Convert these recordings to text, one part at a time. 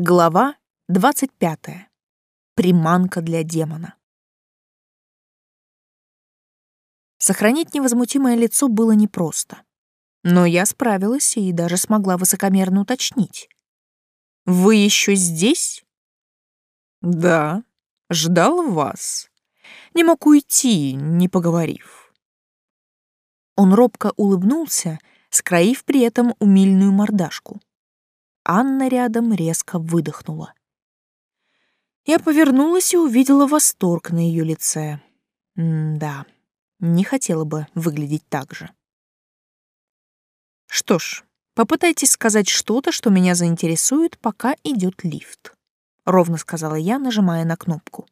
Глава 25. Приманка для демона. Сохранить невозмутимое лицо было непросто. Но я справилась и даже смогла высокомерно уточнить. «Вы еще здесь?» «Да, ждал вас. Не мог уйти, не поговорив». Он робко улыбнулся, скроив при этом умильную мордашку. Анна рядом резко выдохнула. Я повернулась и увидела восторг на ее лице. М-да, не хотела бы выглядеть так же. Что ж, попытайтесь сказать что-то, что меня заинтересует, пока идет лифт, ровно сказала я, нажимая на кнопку.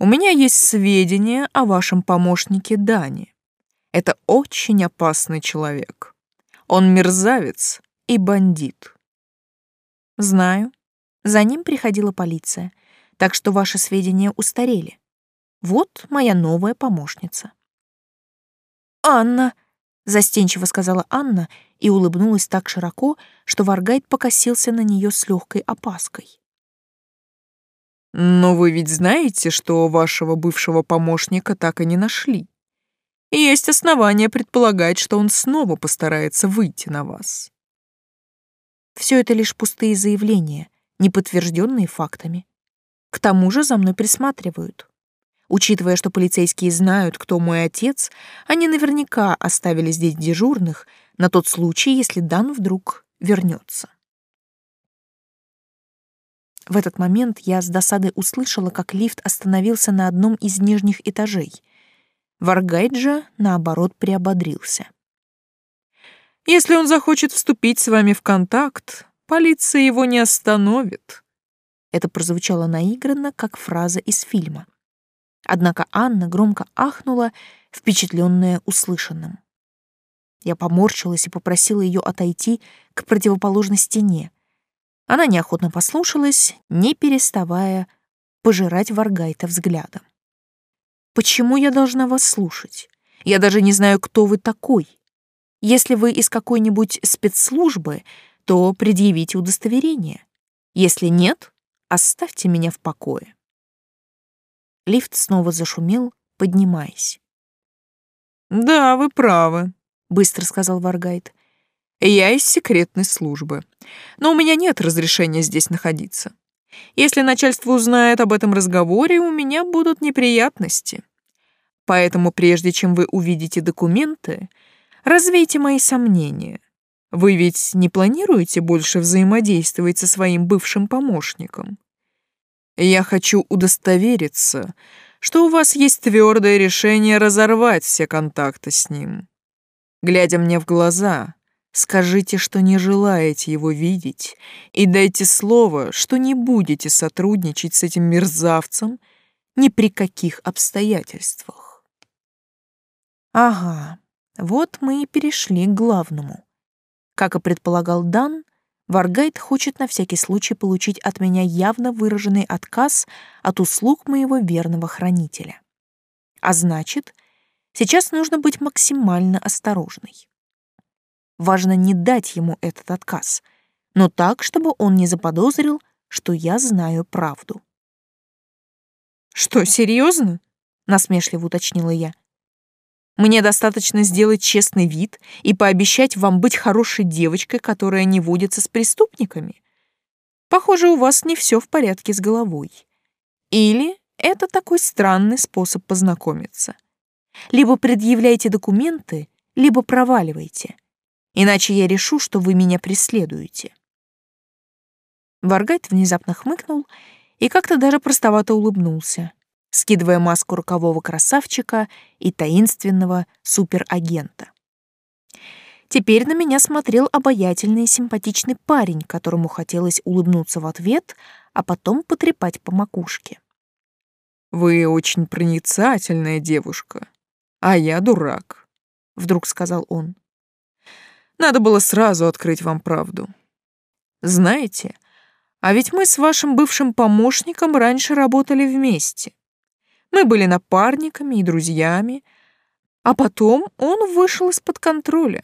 У меня есть сведения о вашем помощнике Дане. Это очень опасный человек. Он мерзавец и бандит. Знаю. За ним приходила полиция, так что ваши сведения устарели. Вот моя новая помощница. Анна, застенчиво сказала Анна и улыбнулась так широко, что Варгайт покосился на нее с легкой опаской. Но вы ведь знаете, что вашего бывшего помощника так и не нашли. И есть основания предполагать, что он снова постарается выйти на вас. Все это лишь пустые заявления, не подтвержденные фактами. К тому же за мной присматривают. Учитывая, что полицейские знают, кто мой отец, они наверняка оставили здесь дежурных на тот случай, если Дан вдруг вернется. В этот момент я с досадой услышала, как лифт остановился на одном из нижних этажей. Варгайджа, наоборот, приободрился. Если он захочет вступить с вами в контакт, полиция его не остановит. Это прозвучало наигранно, как фраза из фильма. Однако Анна громко ахнула, впечатленная услышанным. Я поморщилась и попросила ее отойти к противоположной стене. Она неохотно послушалась, не переставая пожирать Варгайта взглядом. «Почему я должна вас слушать? Я даже не знаю, кто вы такой. Если вы из какой-нибудь спецслужбы, то предъявите удостоверение. Если нет, оставьте меня в покое. Лифт снова зашумел, поднимаясь. «Да, вы правы», — быстро сказал Варгайт. «Я из секретной службы, но у меня нет разрешения здесь находиться. Если начальство узнает об этом разговоре, у меня будут неприятности. Поэтому прежде чем вы увидите документы, Развейте мои сомнения. Вы ведь не планируете больше взаимодействовать со своим бывшим помощником? Я хочу удостовериться, что у вас есть твердое решение разорвать все контакты с ним. Глядя мне в глаза, скажите, что не желаете его видеть, и дайте слово, что не будете сотрудничать с этим мерзавцем ни при каких обстоятельствах. Ага, вот мы и перешли к главному. Как и предполагал Дан, Варгайт хочет на всякий случай получить от меня явно выраженный отказ от услуг моего верного хранителя. А значит, сейчас нужно быть максимально осторожной. Важно не дать ему этот отказ, но так, чтобы он не заподозрил, что я знаю правду. «Что, серьезно?» — насмешливо уточнила я. Мне достаточно сделать честный вид и пообещать вам быть хорошей девочкой, которая не водится с преступниками. Похоже, у вас не все в порядке с головой. Или это такой странный способ познакомиться. Либо предъявляйте документы, либо проваливайте. Иначе я решу, что вы меня преследуете. Варгайт внезапно хмыкнул и как-то даже простовато улыбнулся скидывая маску рокового красавчика и таинственного суперагента. Теперь на меня смотрел обаятельный и симпатичный парень, которому хотелось улыбнуться в ответ, а потом потрепать по макушке. «Вы очень проницательная девушка, а я дурак», — вдруг сказал он. «Надо было сразу открыть вам правду. Знаете, а ведь мы с вашим бывшим помощником раньше работали вместе. Мы были напарниками и друзьями, а потом он вышел из-под контроля.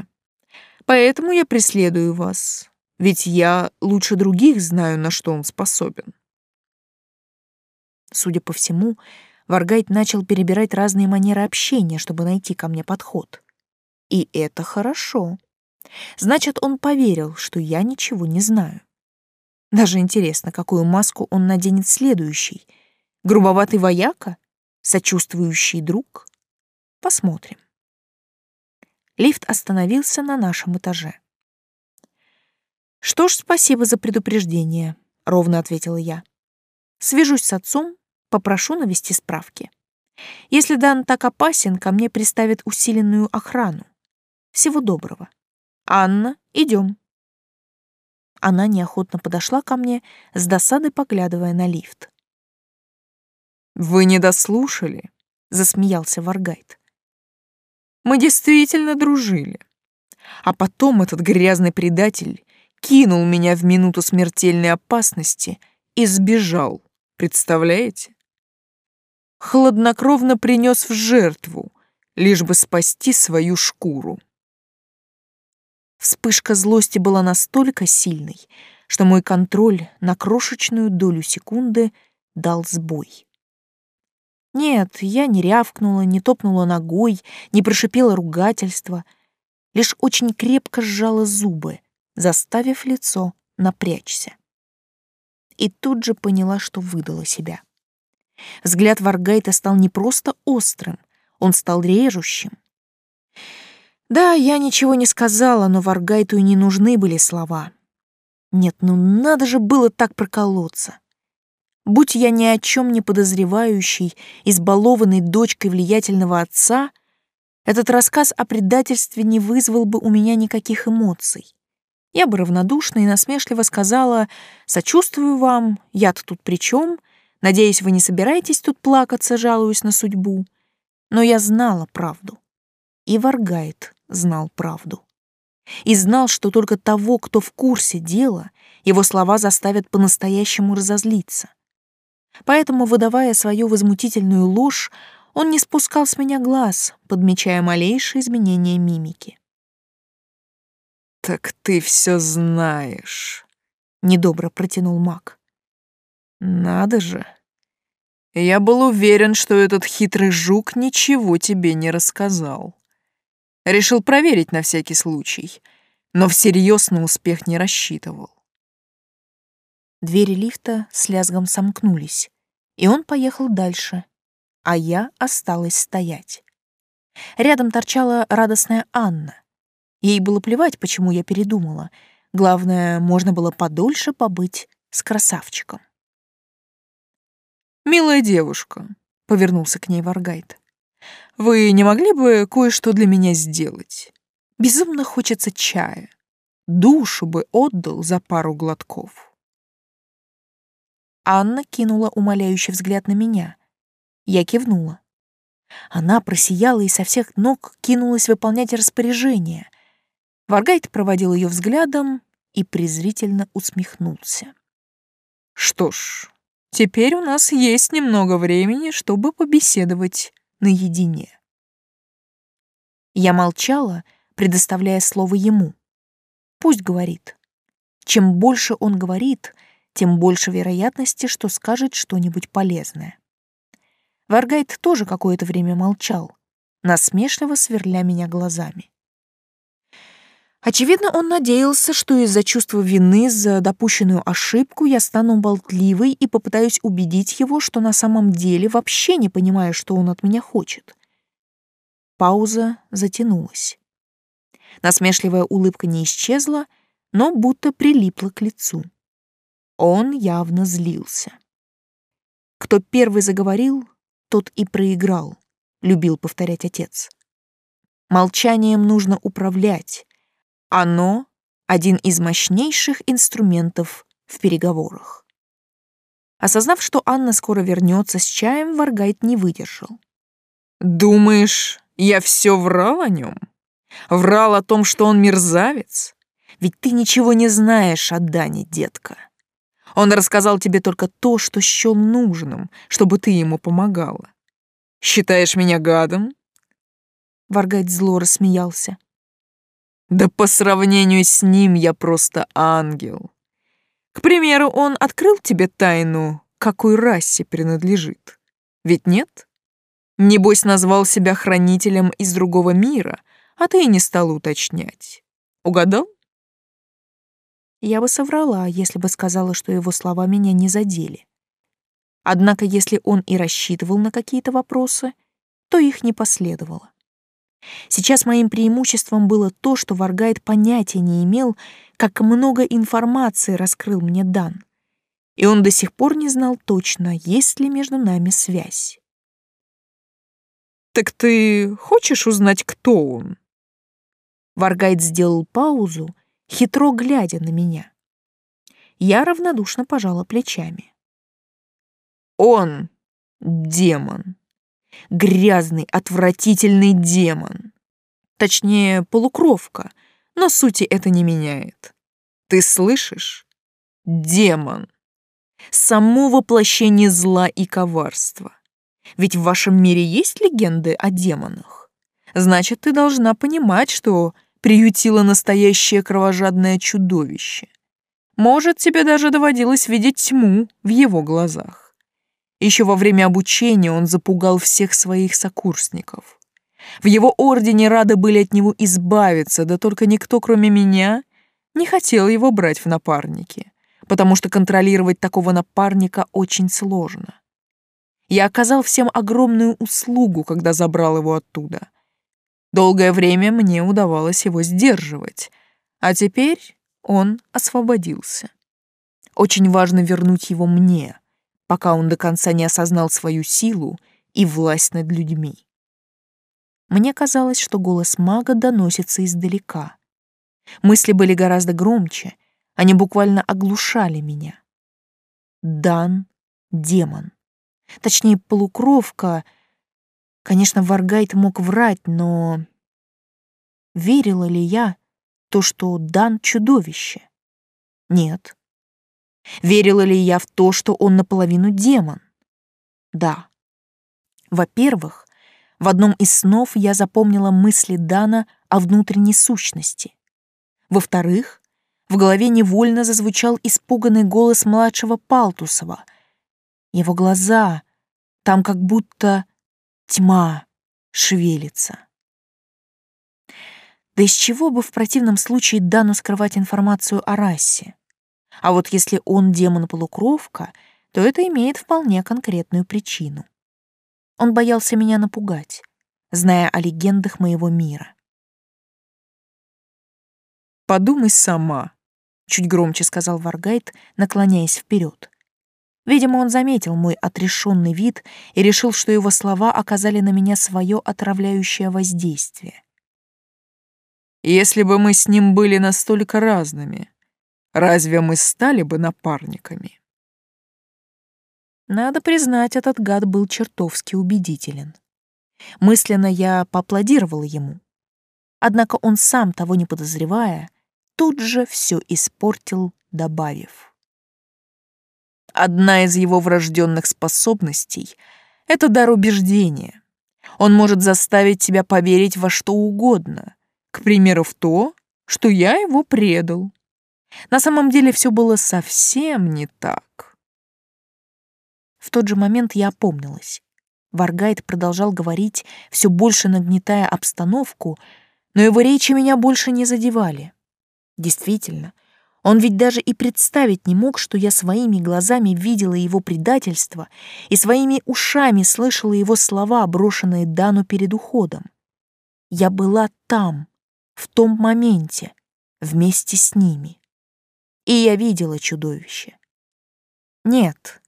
Поэтому я преследую вас. Ведь я лучше других знаю, на что он способен. Судя по всему, Варгайт начал перебирать разные манеры общения, чтобы найти ко мне подход. И это хорошо. Значит, он поверил, что я ничего не знаю. Даже интересно, какую маску он наденет следующий. Грубоватый вояка? Сочувствующий друг? Посмотрим. Лифт остановился на нашем этаже. «Что ж, спасибо за предупреждение», — ровно ответила я. «Свяжусь с отцом, попрошу навести справки. Если Дан так опасен, ко мне приставят усиленную охрану. Всего доброго. Анна, идем. Она неохотно подошла ко мне, с досадой поглядывая на лифт. «Вы не дослушали?» — засмеялся Варгайт. «Мы действительно дружили. А потом этот грязный предатель кинул меня в минуту смертельной опасности и сбежал, представляете? Хладнокровно принес в жертву, лишь бы спасти свою шкуру. Вспышка злости была настолько сильной, что мой контроль на крошечную долю секунды дал сбой. Нет, я не рявкнула, не топнула ногой, не прошипела ругательство, лишь очень крепко сжала зубы, заставив лицо напрячься. И тут же поняла, что выдала себя. Взгляд Варгайта стал не просто острым, он стал режущим. Да, я ничего не сказала, но Варгайту и не нужны были слова. Нет, ну надо же было так проколоться. Будь я ни о чем не подозревающей, избалованной дочкой влиятельного отца, этот рассказ о предательстве не вызвал бы у меня никаких эмоций. Я бы равнодушно и насмешливо сказала «Сочувствую вам, я-то тут при чем? Надеюсь, вы не собираетесь тут плакаться, жалуясь на судьбу». Но я знала правду. И Варгайт знал правду. И знал, что только того, кто в курсе дела, его слова заставят по-настоящему разозлиться. Поэтому, выдавая свою возмутительную ложь, он не спускал с меня глаз, подмечая малейшие изменения мимики. «Так ты все знаешь», — недобро протянул маг. «Надо же. Я был уверен, что этот хитрый жук ничего тебе не рассказал». Решил проверить на всякий случай, но всерьез на успех не рассчитывал. Двери лифта с лязгом сомкнулись, и он поехал дальше, а я осталась стоять. Рядом торчала радостная Анна. Ей было плевать, почему я передумала. Главное, можно было подольше побыть с красавчиком. «Милая девушка», — повернулся к ней Варгайт, вы не могли бы кое-что для меня сделать? Безумно хочется чая. Душу бы отдал за пару глотков. Анна кинула умоляющий взгляд на меня. Я кивнула. Она просияла и со всех ног кинулась выполнять распоряжение. Варгайт проводил ее взглядом и презрительно усмехнулся. «Что ж, теперь у нас есть немного времени, чтобы побеседовать наедине. Я молчала, предоставляя слово ему. Пусть говорит. Чем больше он говорит, тем больше вероятности, что скажет что-нибудь полезное. Варгайт тоже какое-то время молчал, насмешливо сверля меня глазами. Очевидно, он надеялся, что из-за чувства вины за допущенную ошибку я стану болтливой и попытаюсь убедить его, что на самом деле вообще не понимаю, что он от меня хочет. Пауза затянулась. Насмешливая улыбка не исчезла, но будто прилипла к лицу. Он явно злился. Кто первый заговорил, тот и проиграл, любил повторять отец. Молчанием нужно управлять, оно — один из мощнейших инструментов в переговорах. Осознав, что Анна скоро вернется с чаем, Варгайт не выдержал. «Думаешь, я все врал о нем? Врал о том, что он мерзавец? Ведь ты ничего не знаешь о Дане, детка. Он рассказал тебе только то, что счел нужным, чтобы ты ему помогала. Считаешь меня гадом?» Варгайт зло рассмеялся. Да по сравнению с ним я просто ангел. К примеру, он открыл тебе тайну, какой расе принадлежит. Ведь нет? Небось, назвал себя хранителем из другого мира, а ты и не стала уточнять. Угадал? Я бы соврала, если бы сказала, что его слова меня не задели. Однако, если он и рассчитывал на какие-то вопросы, то их не последовало. Сейчас моим преимуществом было то, что Варгайт понятия не имел, как много информации раскрыл мне Дан. И он до сих пор не знал точно, есть ли между нами связь. «Так ты хочешь узнать, кто он?» Варгайт сделал паузу, хитро глядя на меня. Я равнодушно пожала плечами. «Он — демон», Грязный, отвратительный демон. Точнее, полукровка, но сути это не меняет. Ты слышишь? Демон. Само воплощение зла и коварства. Ведь в вашем мире есть легенды о демонах. Значит, ты должна понимать, что приютила настоящее кровожадное чудовище. Может, тебе даже доводилось видеть тьму в его глазах. Еще во время обучения он запугал всех своих сокурсников. В его ордене рады были от него избавиться, да только никто, кроме меня, не хотел его брать в напарники, потому что контролировать такого напарника очень сложно. Я оказал всем огромную услугу, когда забрал его оттуда. Долгое время мне удавалось его сдерживать, а теперь он освободился. Очень важно вернуть его мне — пока он до конца не осознал свою силу и власть над людьми. Мне казалось, что голос мага доносится издалека. Мысли были гораздо громче, они буквально оглушали меня. Дан — демон. Точнее, полукровка. Конечно, Варгайт мог врать, но... Верила ли я в то, что Дан — чудовище? Нет. Верила ли я в то, что он наполовину демон? Да. Во-первых, в одном из снов я запомнила мысли Дана о внутренней сущности. Во-вторых, в голове невольно зазвучал испуганный голос младшего Палтусова. Его глаза, там как будто тьма шевелится. Да из чего бы в противном случае Дану скрывать информацию о расе? А вот если он демон-полукровка, то это имеет вполне конкретную причину. Он боялся меня напугать, зная о легендах моего мира. «Подумай сама», — чуть громче сказал Варгайт, наклоняясь вперед. Видимо, он заметил мой отрешенный вид и решил, что его слова оказали на меня свое отравляющее воздействие. «Если бы мы с ним были настолько разными, Разве мы стали бы напарниками? Надо признать, этот гад был чертовски убедителен. Мысленно я поаплодировала ему. Однако он сам, того не подозревая, тут же все испортил, добавив. Одна из его врожденных способностей — это дар убеждения. Он может заставить тебя поверить во что угодно, к примеру, в то, что я его предал. На самом деле все было совсем не так. В тот же момент я опомнилась. Варгайт продолжал говорить, все больше нагнетая обстановку, но его речи меня больше не задевали. Действительно, он ведь даже и представить не мог, что я своими глазами видела его предательство и своими ушами слышала его слова, брошенные Дану перед уходом. Я была там, в том моменте, вместе с ними и я видела чудовище. Нет,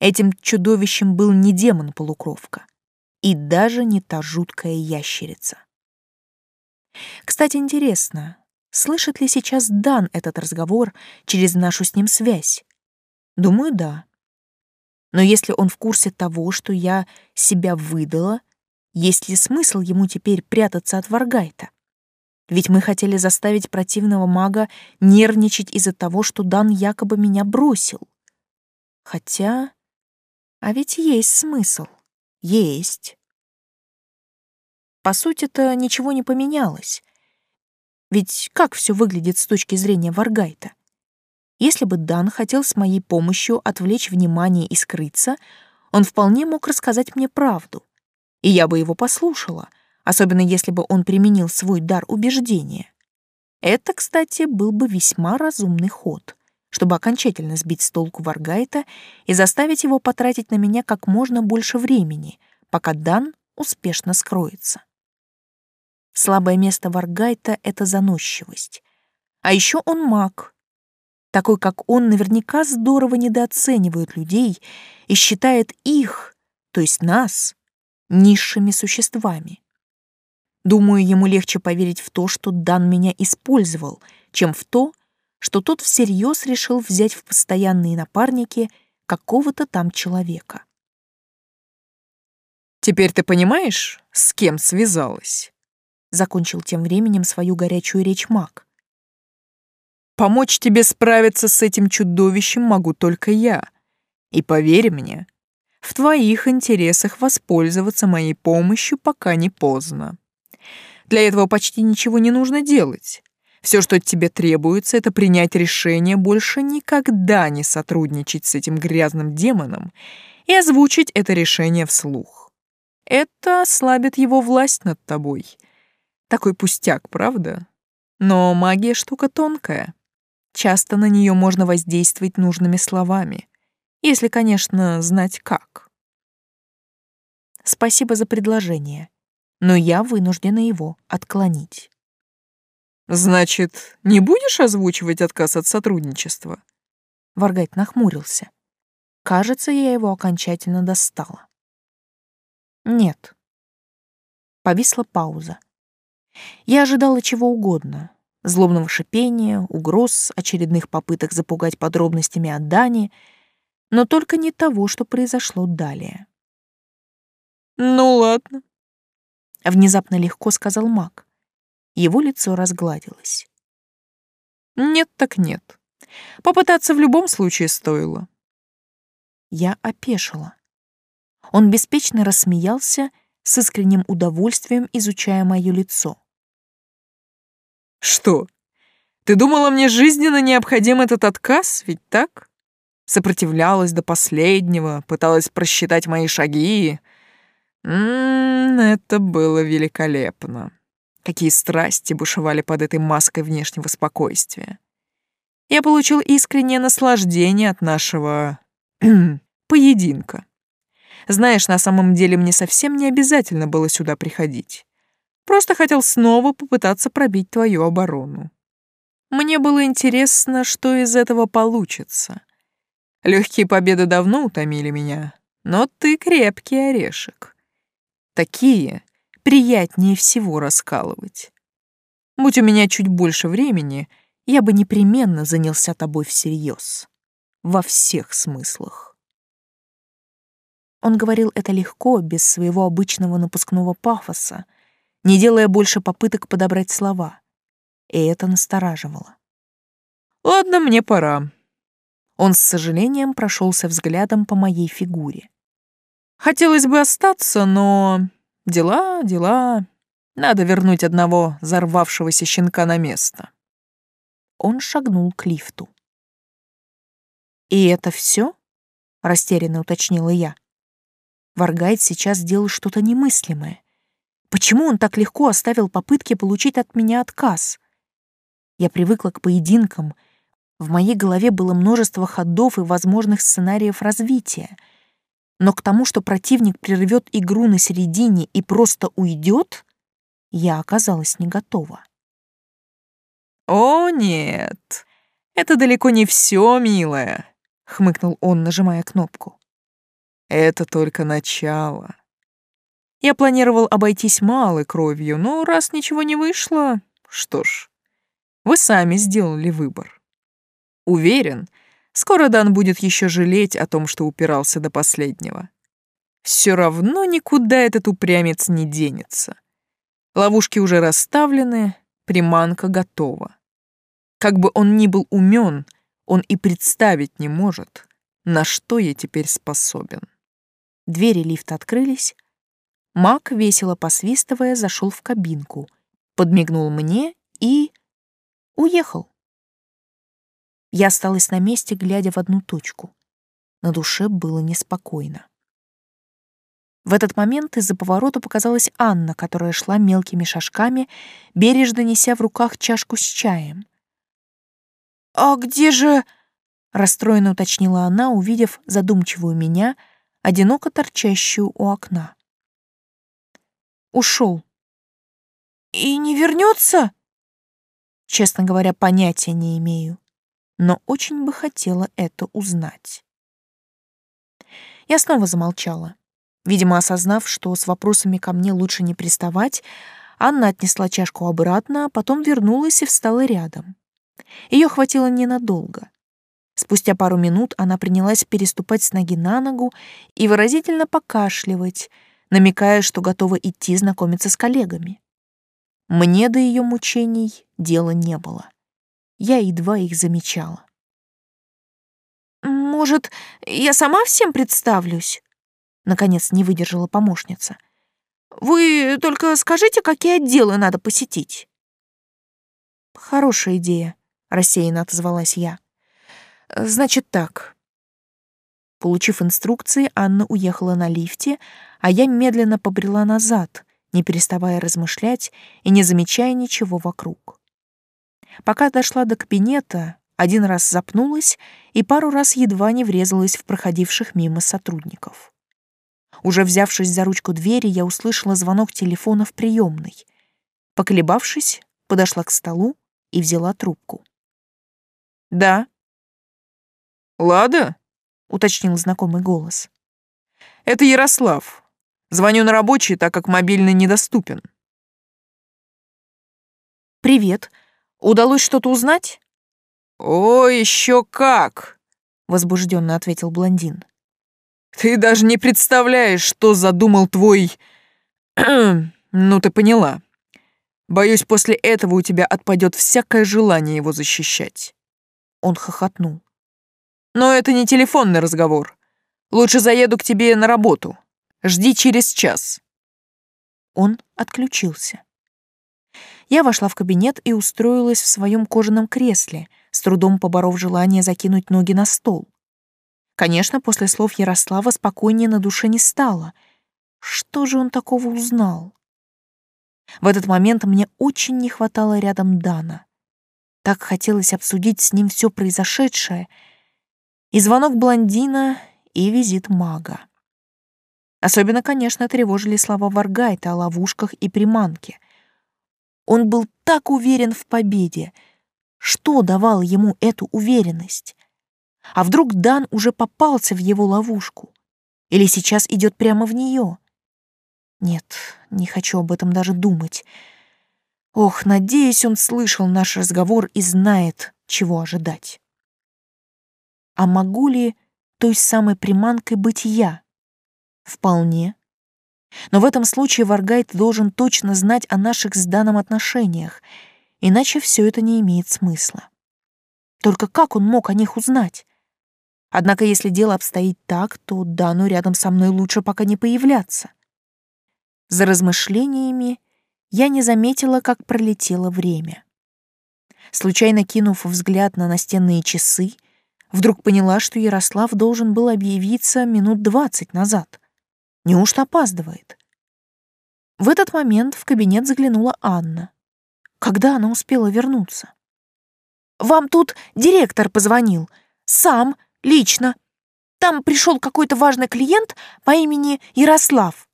этим чудовищем был не демон-полукровка и даже не та жуткая ящерица. Кстати, интересно, слышит ли сейчас Дан этот разговор через нашу с ним связь? Думаю, да. Но если он в курсе того, что я себя выдала, есть ли смысл ему теперь прятаться от Варгайта? Ведь мы хотели заставить противного мага нервничать из-за того, что Дан якобы меня бросил. Хотя... А ведь есть смысл. Есть. По сути-то ничего не поменялось. Ведь как все выглядит с точки зрения Варгайта? Если бы Дан хотел с моей помощью отвлечь внимание и скрыться, он вполне мог рассказать мне правду, и я бы его послушала, особенно если бы он применил свой дар убеждения. Это, кстати, был бы весьма разумный ход, чтобы окончательно сбить с толку Варгайта и заставить его потратить на меня как можно больше времени, пока Дан успешно скроется. Слабое место Варгайта — это заносчивость. А еще он маг. Такой, как он, наверняка здорово недооценивает людей и считает их, то есть нас, низшими существами. Думаю, ему легче поверить в то, что Дан меня использовал, чем в то, что тот всерьез решил взять в постоянные напарники какого-то там человека. «Теперь ты понимаешь, с кем связалась?» Закончил тем временем свою горячую речь маг. «Помочь тебе справиться с этим чудовищем могу только я. И поверь мне, в твоих интересах воспользоваться моей помощью, пока не поздно. Для этого почти ничего не нужно делать. Все, что тебе требуется, это принять решение больше никогда не сотрудничать с этим грязным демоном и озвучить это решение вслух. Это ослабит его власть над тобой. Такой пустяк, правда? Но магия штука тонкая. Часто на нее можно воздействовать нужными словами, если, конечно, знать как. Спасибо за предложение но я вынуждена его отклонить. «Значит, не будешь озвучивать отказ от сотрудничества?» Варгайт нахмурился. Кажется, я его окончательно достала. «Нет». Повисла пауза. Я ожидала чего угодно. Злобного шипения, угроз, очередных попыток запугать подробностями о Дани, но только не того, что произошло далее. «Ну ладно», Внезапно легко сказал маг. Его лицо разгладилось. Нет так нет. Попытаться в любом случае стоило. Я опешила. Он беспечно рассмеялся, с искренним удовольствием изучая мое лицо. «Что? Ты думала, мне жизненно необходим этот отказ, ведь так? Сопротивлялась до последнего, пыталась просчитать мои шаги, Ммм, это было великолепно. Какие страсти бушевали под этой маской внешнего спокойствия. Я получил искреннее наслаждение от нашего поединка. Знаешь, на самом деле мне совсем не обязательно было сюда приходить. Просто хотел снова попытаться пробить твою оборону. Мне было интересно, что из этого получится. Легкие победы давно утомили меня, но ты крепкий орешек. Такие приятнее всего раскалывать. Будь у меня чуть больше времени, я бы непременно занялся тобой всерьез. Во всех смыслах. Он говорил это легко, без своего обычного напускного пафоса, не делая больше попыток подобрать слова. И это настораживало. «Ладно, мне пора». Он с сожалением прошелся взглядом по моей фигуре. Хотелось бы остаться, но... Дела, дела. Надо вернуть одного взорвавшегося щенка на место. Он шагнул к лифту. «И это все? растерянно уточнила я. Варгайт сейчас сделал что-то немыслимое. Почему он так легко оставил попытки получить от меня отказ? Я привыкла к поединкам. В моей голове было множество ходов и возможных сценариев развития — но к тому, что противник прервет игру на середине и просто уйдет, я оказалась не готова. «О, нет, это далеко не все, милая», — хмыкнул он, нажимая кнопку. «Это только начало. Я планировал обойтись малой кровью, но раз ничего не вышло, что ж, вы сами сделали выбор. Уверен, — Скоро Дан будет еще жалеть о том, что упирался до последнего. Все равно никуда этот упрямец не денется. Ловушки уже расставлены, приманка готова. Как бы он ни был умен, он и представить не может, на что я теперь способен. Двери лифта открылись. Мак, весело посвистывая, зашел в кабинку, подмигнул мне и Уехал. Я осталась на месте, глядя в одну точку. На душе было неспокойно. В этот момент из-за поворота показалась Анна, которая шла мелкими шажками, бережно неся в руках чашку с чаем. «А где же...» — расстроенно уточнила она, увидев задумчивую меня, одиноко торчащую у окна. «Ушел». «И не вернется?» Честно говоря, понятия не имею, но очень бы хотела это узнать. Я снова замолчала. Видимо, осознав, что с вопросами ко мне лучше не приставать, Анна отнесла чашку обратно, а потом вернулась и встала рядом. Ее хватило ненадолго. Спустя пару минут она принялась переступать с ноги на ногу и выразительно покашливать, намекая, что готова идти знакомиться с коллегами. Мне до ее мучений дела не было. Я едва их замечала. «Может, я сама всем представлюсь?» Наконец не выдержала помощница. «Вы только скажите, какие отделы надо посетить?» «Хорошая идея», — рассеянно отозвалась я. «Значит так». Получив инструкции, Анна уехала на лифте, а я медленно побрела назад, не переставая размышлять и не замечая ничего вокруг. Пока дошла до кабинета, один раз запнулась и пару раз едва не врезалась в проходивших мимо сотрудников. Уже взявшись за ручку двери, я услышала звонок телефона в приемной. Поколебавшись, подошла к столу и взяла трубку. «Да». «Лада?» — уточнил знакомый голос. «Это Ярослав. Звоню на рабочий, так как мобильный недоступен». «Привет. Удалось что-то узнать?» «О, еще как!» — возбужденно ответил блондин. Ты даже не представляешь, что задумал твой... ну, ты поняла. Боюсь, после этого у тебя отпадет всякое желание его защищать. Он хохотнул. Но это не телефонный разговор. Лучше заеду к тебе на работу. Жди через час. Он отключился. Я вошла в кабинет и устроилась в своем кожаном кресле, с трудом поборов желание закинуть ноги на стол. Конечно, после слов Ярослава спокойнее на душе не стало. Что же он такого узнал? В этот момент мне очень не хватало рядом Дана. Так хотелось обсудить с ним все произошедшее. И звонок блондина, и визит мага. Особенно, конечно, тревожили слова Варгайта о ловушках и приманке. Он был так уверен в победе. Что давало ему эту уверенность? А вдруг Дан уже попался в его ловушку? Или сейчас идет прямо в нее? Нет, не хочу об этом даже думать. Ох, надеюсь, он слышал наш разговор и знает, чего ожидать. А могу ли той самой приманкой быть я? Вполне. Но в этом случае Варгайт должен точно знать о наших с Даном отношениях, иначе все это не имеет смысла. Только как он мог о них узнать? Однако если дело обстоит так, то Дану рядом со мной лучше пока не появляться. За размышлениями я не заметила, как пролетело время. Случайно кинув взгляд на настенные часы, вдруг поняла, что Ярослав должен был объявиться минут двадцать назад. Неужто опаздывает? В этот момент в кабинет заглянула Анна. Когда она успела вернуться? «Вам тут директор позвонил. Сам, Лично. Там пришел какой-то важный клиент по имени Ярослав.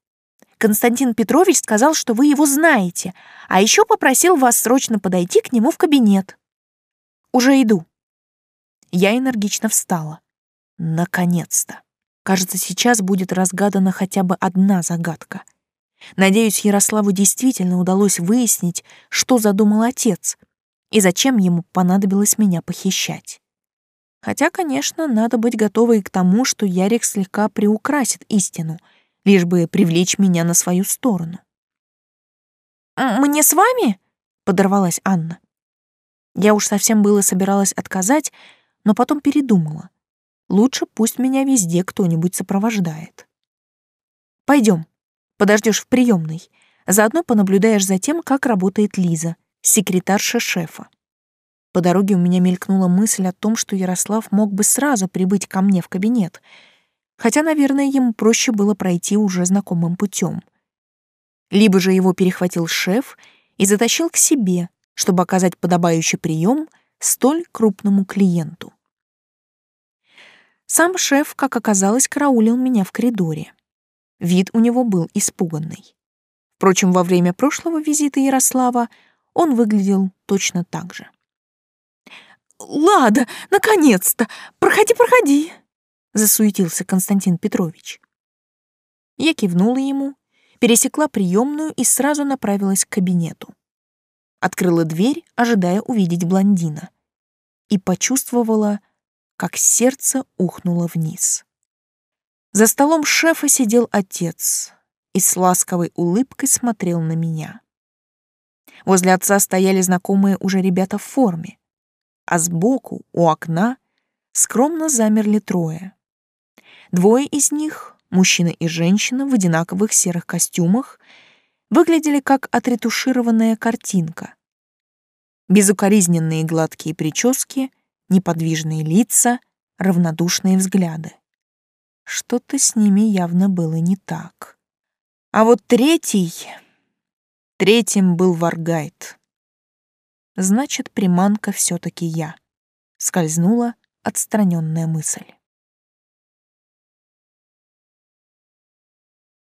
Константин Петрович сказал, что вы его знаете, а еще попросил вас срочно подойти к нему в кабинет. Уже иду. Я энергично встала. Наконец-то. Кажется, сейчас будет разгадана хотя бы одна загадка. Надеюсь, Ярославу действительно удалось выяснить, что задумал отец и зачем ему понадобилось меня похищать. Хотя, конечно, надо быть готовой к тому, что Ярик слегка приукрасит истину, лишь бы привлечь меня на свою сторону. «Мне с вами?» — подорвалась Анна. Я уж совсем было собиралась отказать, но потом передумала. Лучше пусть меня везде кто-нибудь сопровождает. Пойдем, подождешь в приемной. Заодно понаблюдаешь за тем, как работает Лиза, секретарша шефа. По дороге у меня мелькнула мысль о том, что Ярослав мог бы сразу прибыть ко мне в кабинет, хотя, наверное, ему проще было пройти уже знакомым путем. Либо же его перехватил шеф и затащил к себе, чтобы оказать подобающий прием столь крупному клиенту. Сам шеф, как оказалось, караулил меня в коридоре. Вид у него был испуганный. Впрочем, во время прошлого визита Ярослава он выглядел точно так же. Лада, наконец-то! Проходи, проходи!» — засуетился Константин Петрович. Я кивнула ему, пересекла приемную и сразу направилась к кабинету. Открыла дверь, ожидая увидеть блондина, и почувствовала, как сердце ухнуло вниз. За столом шефа сидел отец и с ласковой улыбкой смотрел на меня. Возле отца стояли знакомые уже ребята в форме а сбоку, у окна, скромно замерли трое. Двое из них, мужчина и женщина в одинаковых серых костюмах, выглядели как отретушированная картинка. Безукоризненные гладкие прически, неподвижные лица, равнодушные взгляды. Что-то с ними явно было не так. А вот третий... Третьим был Варгайт. Значит, приманка все-таки я. Скользнула отстраненная мысль.